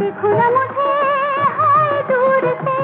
देखो ना मुझे हाय दूर से।